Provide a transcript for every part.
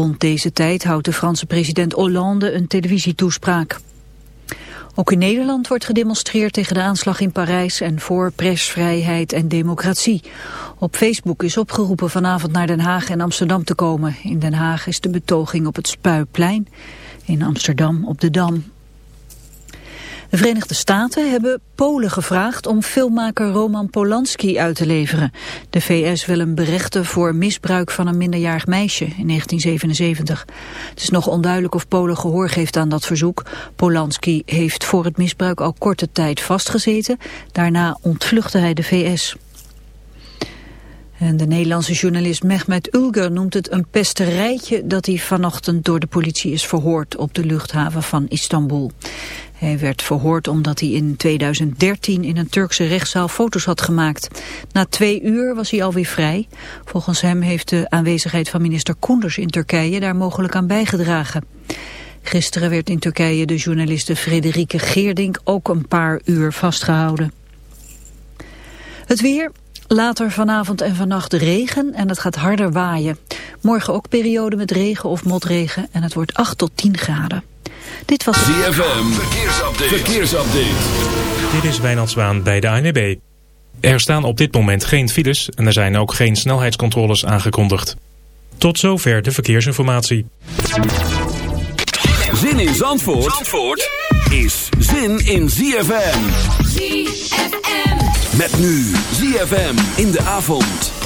Rond deze tijd houdt de Franse president Hollande een televisietoespraak. Ook in Nederland wordt gedemonstreerd tegen de aanslag in Parijs en voor persvrijheid en democratie. Op Facebook is opgeroepen vanavond naar Den Haag en Amsterdam te komen. In Den Haag is de betoging op het Spuiplein, in Amsterdam op de Dam. De Verenigde Staten hebben Polen gevraagd om filmmaker Roman Polanski uit te leveren. De VS wil hem berechten voor misbruik van een minderjarig meisje in 1977. Het is nog onduidelijk of Polen gehoor geeft aan dat verzoek. Polanski heeft voor het misbruik al korte tijd vastgezeten. Daarna ontvluchtte hij de VS. En de Nederlandse journalist Mehmet Ulger noemt het een pesterijtje dat hij vanochtend door de politie is verhoord op de luchthaven van Istanbul. Hij werd verhoord omdat hij in 2013 in een Turkse rechtszaal foto's had gemaakt. Na twee uur was hij alweer vrij. Volgens hem heeft de aanwezigheid van minister Koenders in Turkije daar mogelijk aan bijgedragen. Gisteren werd in Turkije de journaliste Frederike Geerdink ook een paar uur vastgehouden. Het weer, later vanavond en vannacht regen en het gaat harder waaien. Morgen ook periode met regen of motregen en het wordt 8 tot 10 graden. Dit was ZFM. Verkeersupdate. Verkeersupdate. Dit is Wijnand Zwaan bij de ANWB. Er staan op dit moment geen files en er zijn ook geen snelheidscontroles aangekondigd. Tot zover de verkeersinformatie. Zin in Zandvoort, Zandvoort is zin in ZFM. ZFM. Met nu ZFM in de avond.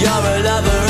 you're a lover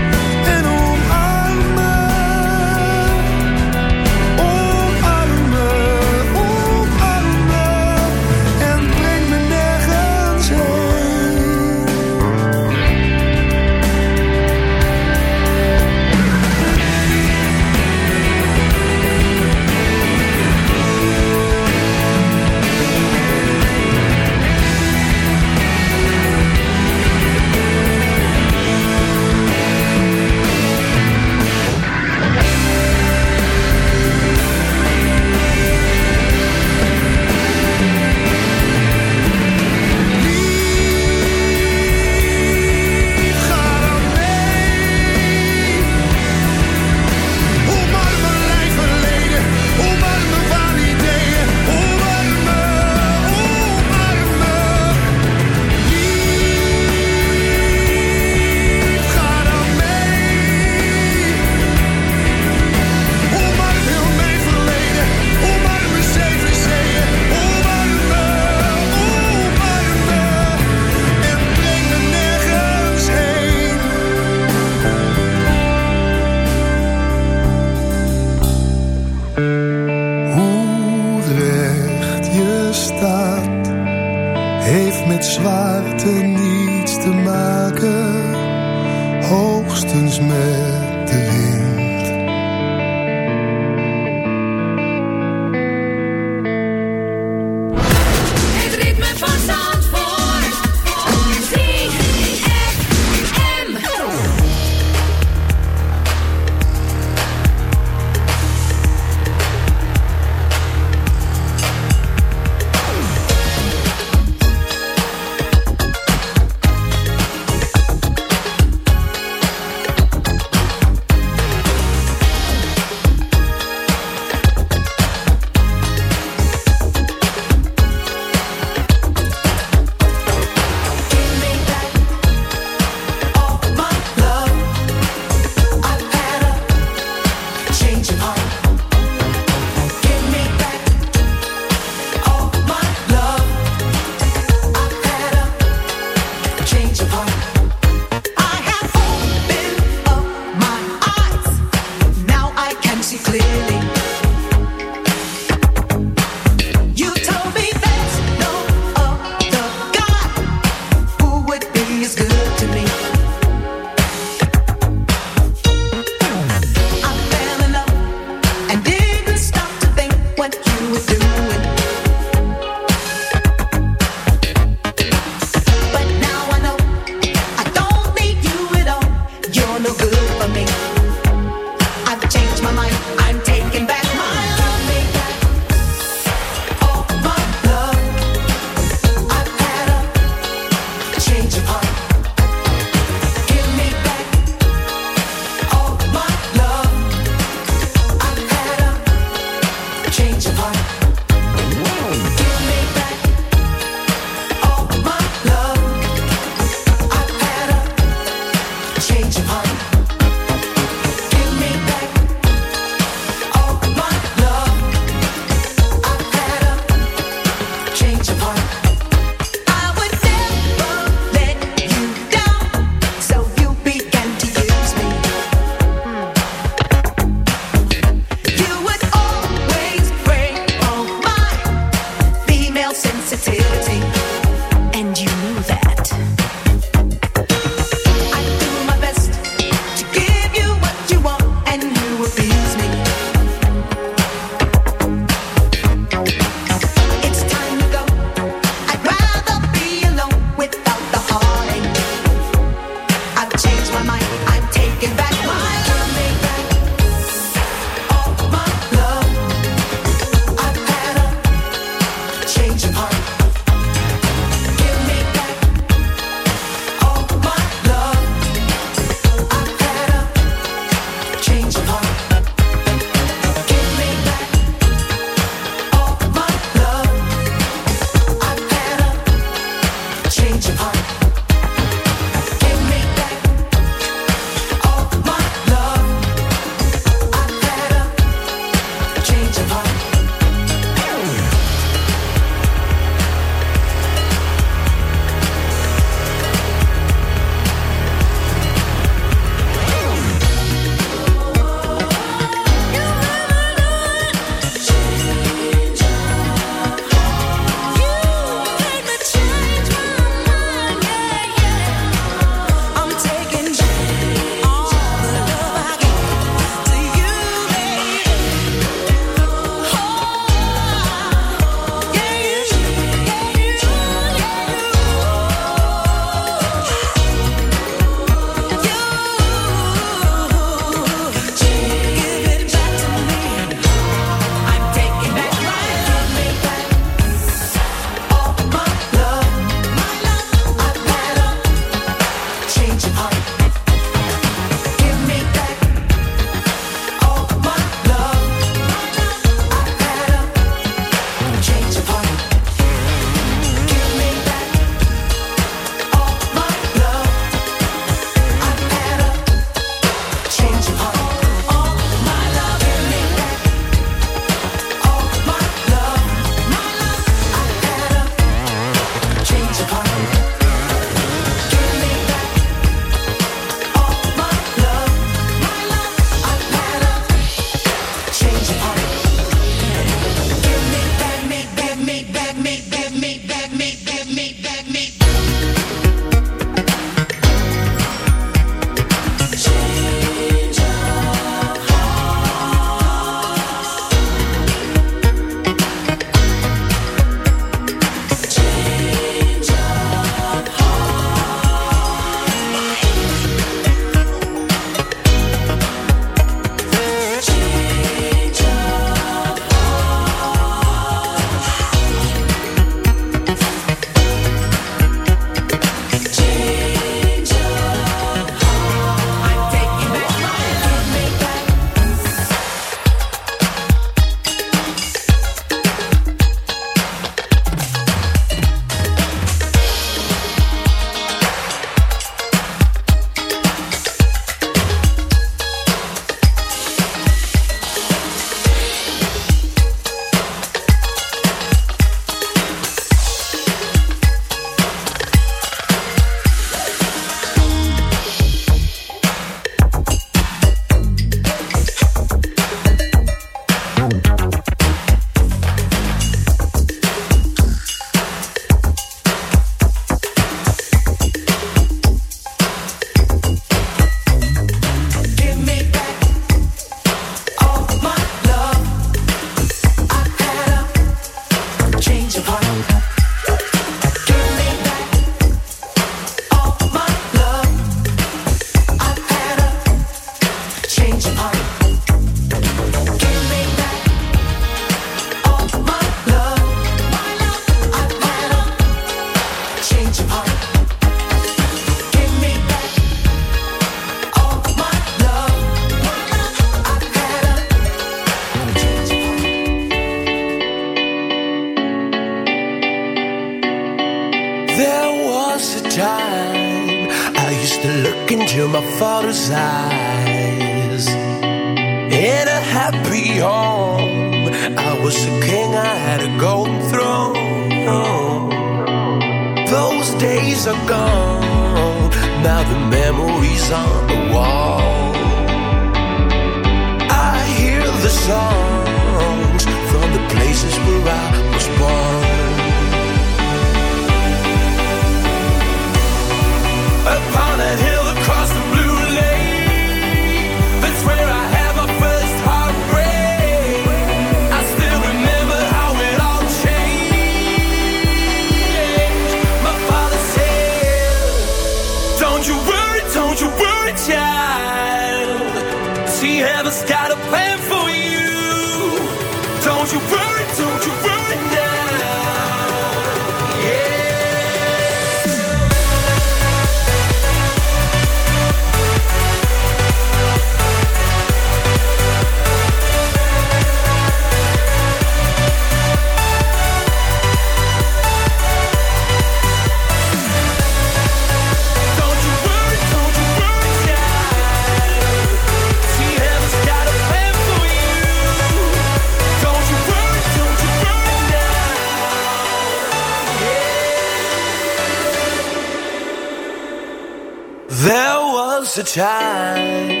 Was a time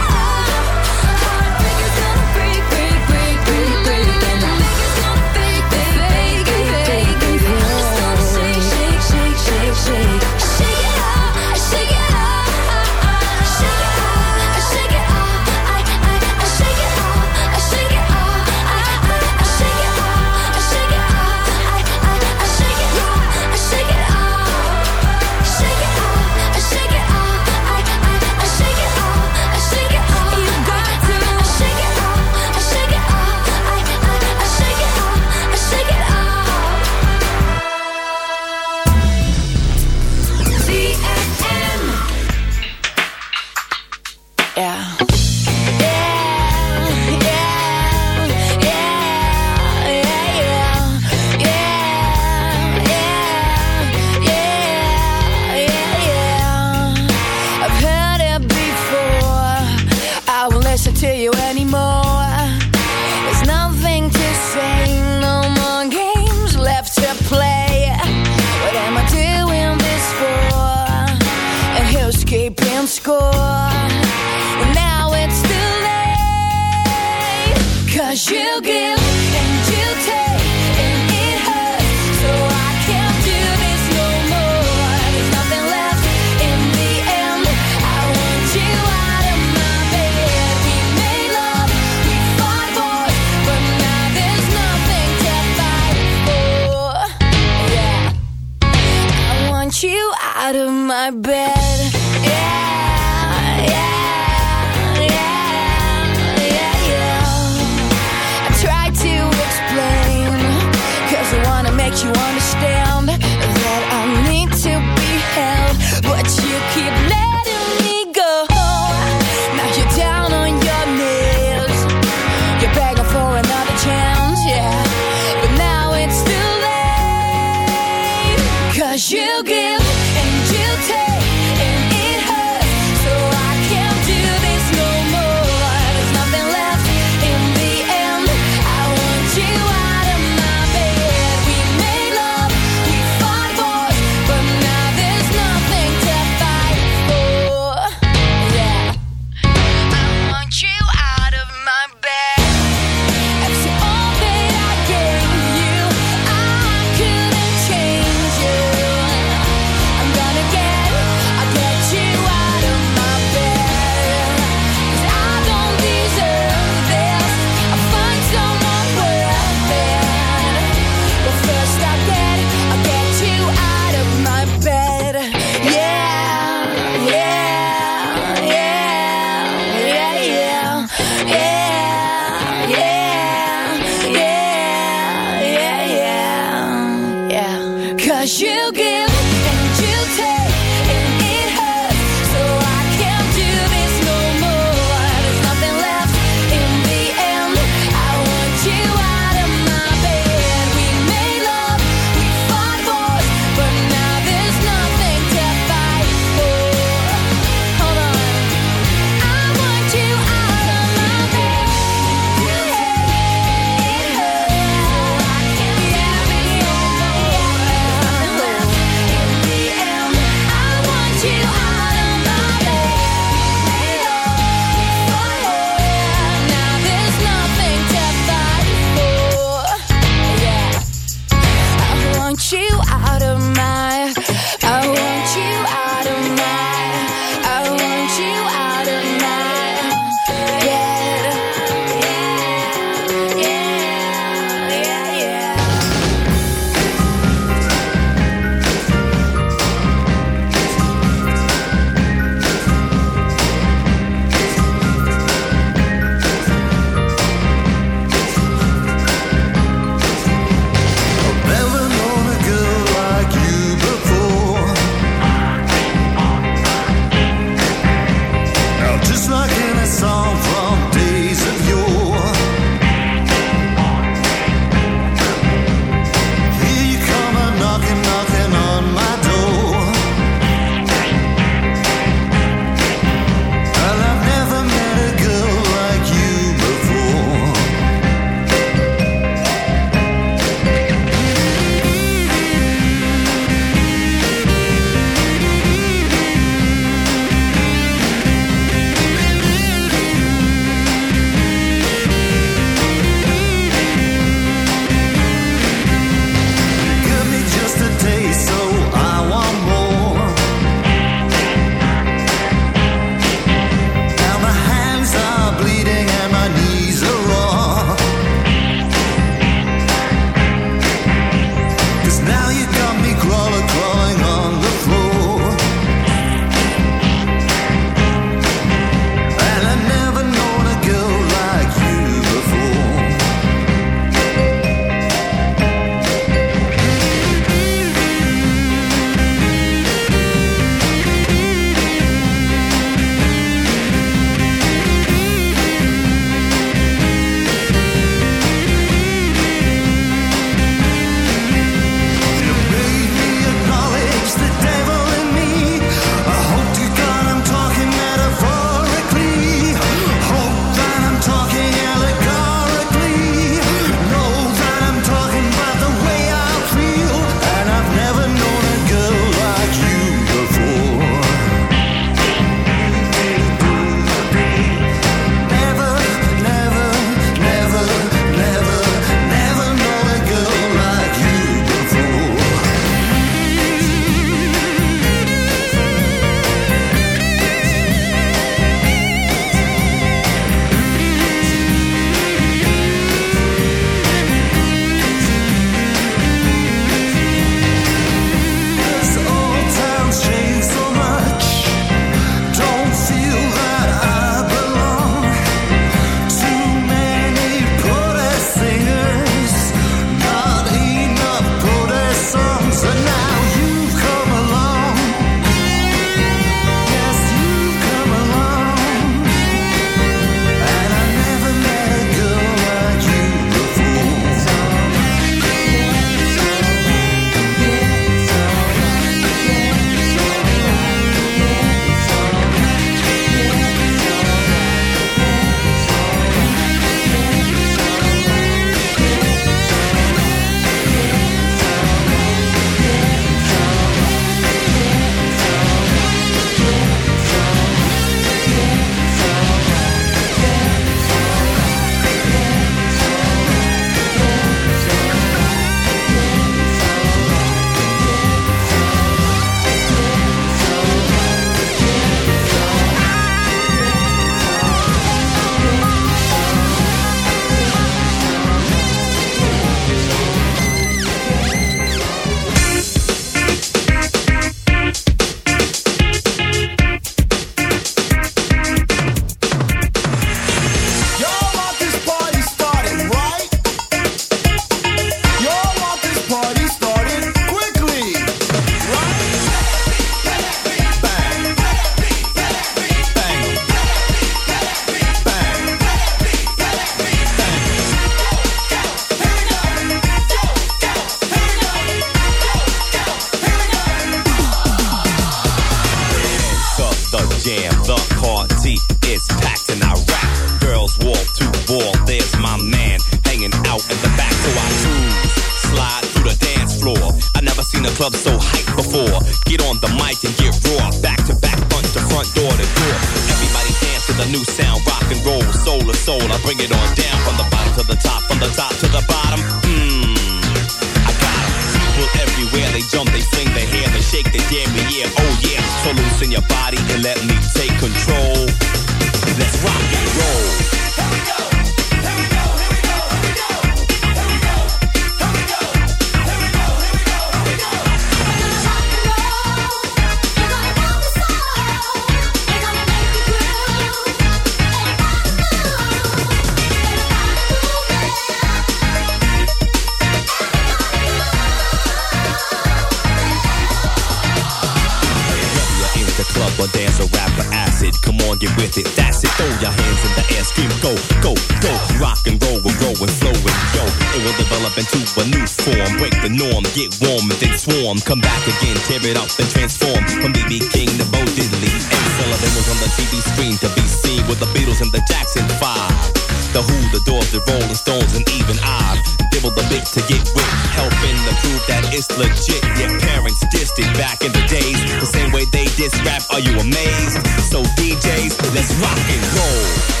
So DJs, let's rock and roll.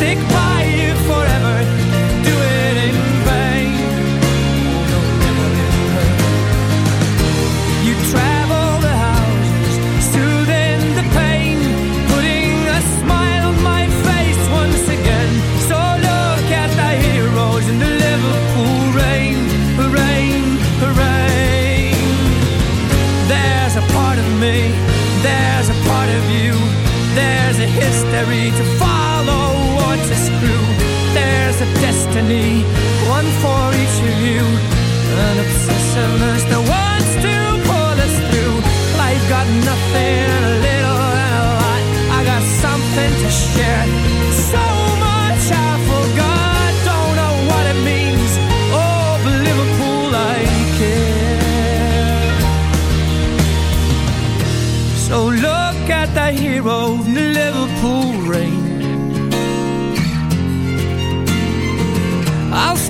Stick a destiny, one for each of you, an obsessiveness that wants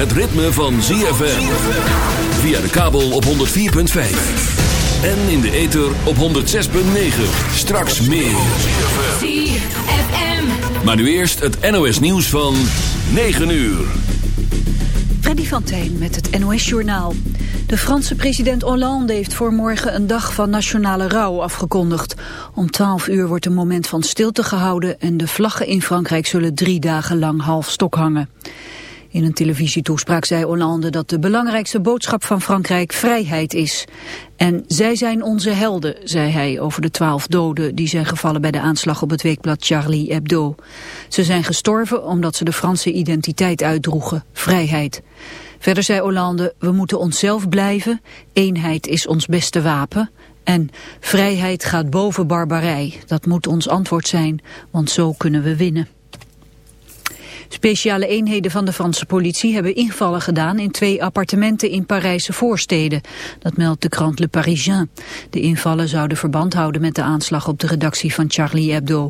Het ritme van ZFM. Via de kabel op 104.5. En in de ether op 106.9. Straks meer. ZFM. Maar nu eerst het NOS nieuws van 9 uur. Freddy van Tijn met het NOS-journaal. De Franse president Hollande heeft voor morgen een dag van nationale rouw afgekondigd. Om 12 uur wordt een moment van stilte gehouden... en de vlaggen in Frankrijk zullen drie dagen lang half stok hangen. In een televisietoespraak zei Hollande dat de belangrijkste boodschap van Frankrijk vrijheid is. En zij zijn onze helden, zei hij over de twaalf doden die zijn gevallen bij de aanslag op het weekblad Charlie Hebdo. Ze zijn gestorven omdat ze de Franse identiteit uitdroegen, vrijheid. Verder zei Hollande, we moeten onszelf blijven, eenheid is ons beste wapen. En vrijheid gaat boven barbarij, dat moet ons antwoord zijn, want zo kunnen we winnen. Speciale eenheden van de Franse politie hebben invallen gedaan in twee appartementen in Parijse voorsteden. Dat meldt de krant Le Parisien. De invallen zouden verband houden met de aanslag op de redactie van Charlie Hebdo.